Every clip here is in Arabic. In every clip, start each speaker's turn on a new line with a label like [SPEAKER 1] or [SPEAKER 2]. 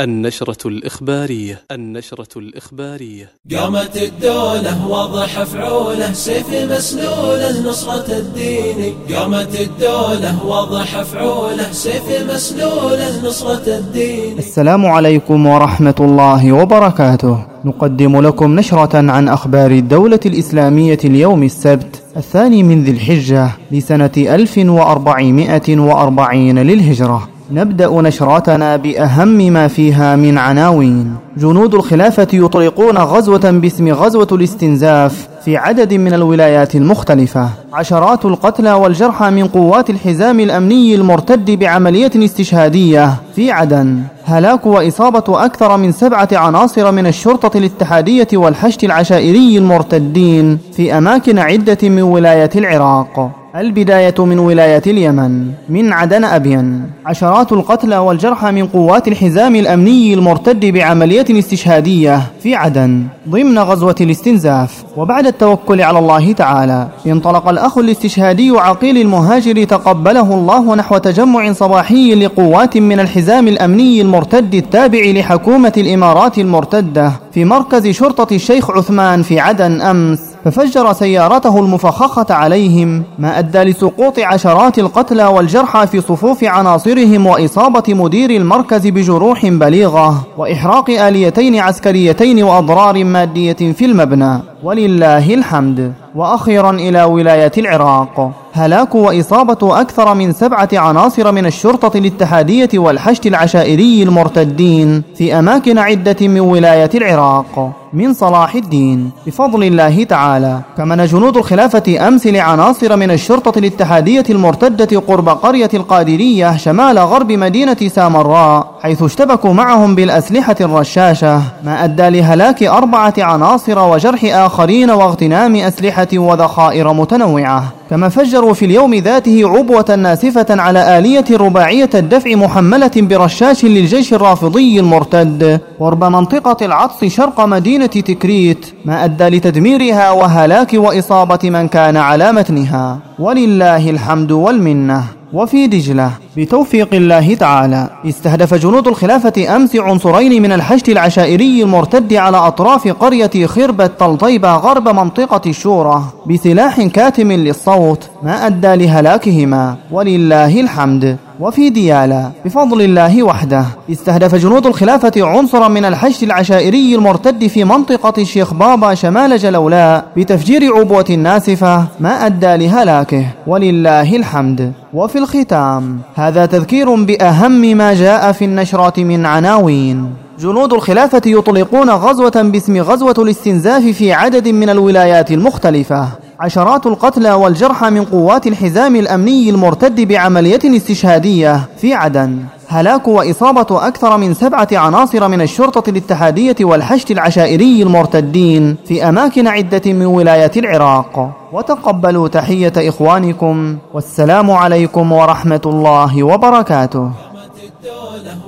[SPEAKER 1] النشرة الإخبارية. النشرة الإخبارية.
[SPEAKER 2] قامت الدولة وضح فعوله سيف مسلوله نصرة الدين. قامت الدولة وضح فعوله سيف مسلوله نصرة الدين.
[SPEAKER 3] السلام عليكم ورحمة الله وبركاته. نقدم لكم نشرة عن أخبار الدولة الإسلامية اليوم السبت الثاني من ذي الحجة لسنة 1440 للهجرة. نبدأ نشراتنا بأهم ما فيها من عناوين. جنود الخلافة يطلقون غزوة باسم غزوة الاستنزاف في عدد من الولايات المختلفة. عشرات القتلى والجرحى من قوات الحزام الأمني المرتد بعملية استشهادية في عدن. هلاك وإصابة أكثر من سبعة عناصر من الشرطة الاتحادية والحشد العشائري المرتدين في أماكن عدة من ولايات العراق. البداية من ولاية اليمن. من عدن أبين. عشرات القتلى والجرحى من قوات الحزام الأمني المرتد بعملية استشهادية في عدن ضمن غزوة الاستنزاف. وبعد التوكل على الله تعالى انطلق الأخ الاستشهادي عقيل المهاجر تقبله الله نحو تجمع صباحي لقوات من الحزام الأمني المرتد التابع لحكومة الإمارات المرتدة في مركز شرطة الشيخ عثمان في عدن أمس ففجر سيارته المفخخة عليهم ما أدى لسقوط عشرات القتلى والجرحى في صفوف عناصرهم وإصابة مدير المركز بجروح بليغة وإحراق آليتين عسكريتين وأضرار مادية في المبنى. ولله الحمد وأخيرا إلى ولاية العراق. هلاك وإصابة أكثر من سبعة عناصر من الشرطة الاتحادية والحشد العشائري المرتدين في أماكن عدة من ولاية العراق. من صلاح الدين بفضل الله تعالى كمن جنود الخلافة أمس لعناصر من الشرطة الاتحادية المرتدة قرب قرية القادرية شمال غرب مدينة سامراء حيث اشتبكوا معهم بالأسلحة الرشاشة ما أدى لهلاك أربعة عناصر وجرح آخرين واغتنام أسلحة وذخائر متنوعة. كما فجروا في اليوم ذاته عبوة ناسفة على آلية رباعية الدفع محملة برشاش للجيش الرافضي المرتد. قرب منطقة العطس شرق مدينة تكريت ما أدى لتدميرها وهلاك وإصابة من كان على متنها. ولله الحمد والمنة. وفي دجلة. بتوفيق الله تعالى. استهدف جنود الخلافة أمس عنصرين من الحشد العشائري المرتد على أطراف قرية خربة طلطيبة غرب منطقة الشورى بسلاح كاتم للصوت ما أدى لهلاكهما. ولله الحمد. وفي ديالا بفضل الله وحده استهدف جنود الخلافة عنصرا من الحشد العشائري المرتد في منطقة الشيخ بابا شمال جلولاء بتفجير عبوة ناسفة ما أدى لهلاكه ولله الحمد. وفي الختام هذا تذكير بأهم ما جاء في النشرات من عناوين. جنود الخلافة يطلقون غزوة باسم غزوة الاستنزاف في عدد من الولايات المختلفة. عشرات القتلى والجرحى من قوات الحزام الأمني المرتد بعملية استشهادية في عدن. هلاك وإصابة أكثر من سبعة عناصر من الشرطة الاتحادية والحشد العشائري المرتدين في أماكن عدة من ولايات العراق. وتقبلوا تحية إخوانكم والسلام عليكم ورحمة الله وبركاته.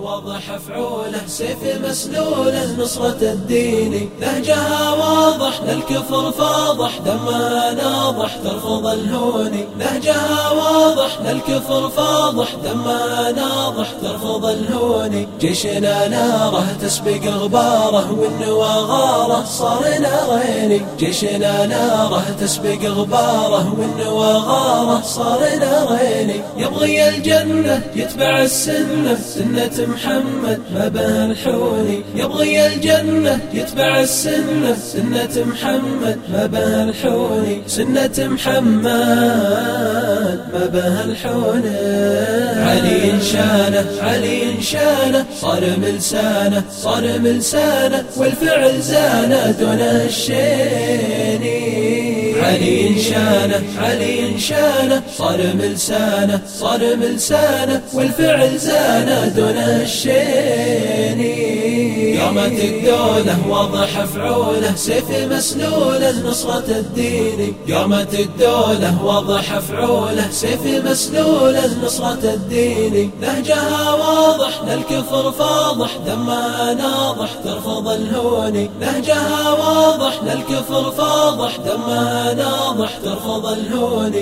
[SPEAKER 2] وضح فعوله سيف مسلوله نصرة الدين نهجها واضح للكفر فاضح دمها ناضح ترفض الهون نهجها واضح للكفر فاضح دمها ناضح ترفض الهون جيشنا ناره تسبق غباره والنوى غاره صار نارين جيشنا ناره تسبق غباره والنوى غاره صار نارين يبغي الجنة يتبع السنة سنة محمد ما به الحوني يبغي الجنة يتبع السنة سنة محمد ما به الحوني. سنة محمد ما به الحوني. علي شانه علي شانه صار ملسانه صار ملسانه والفعل زانه دون الشيني علي شانه علي شانه صار ملسانه صار ملسانه والفعل زانه دون الشيني قامت الدولة وضح فعوله سيف مسلوله نصرة الدين. قامت الدولة وضح فعوله سيف مسلوله نصرة الدين. نهجها واضح للكفر فاضح دمها ناضح ترفض الهون. نهجها واضح للكفر فاضح دمها ناضح ترفض الهون.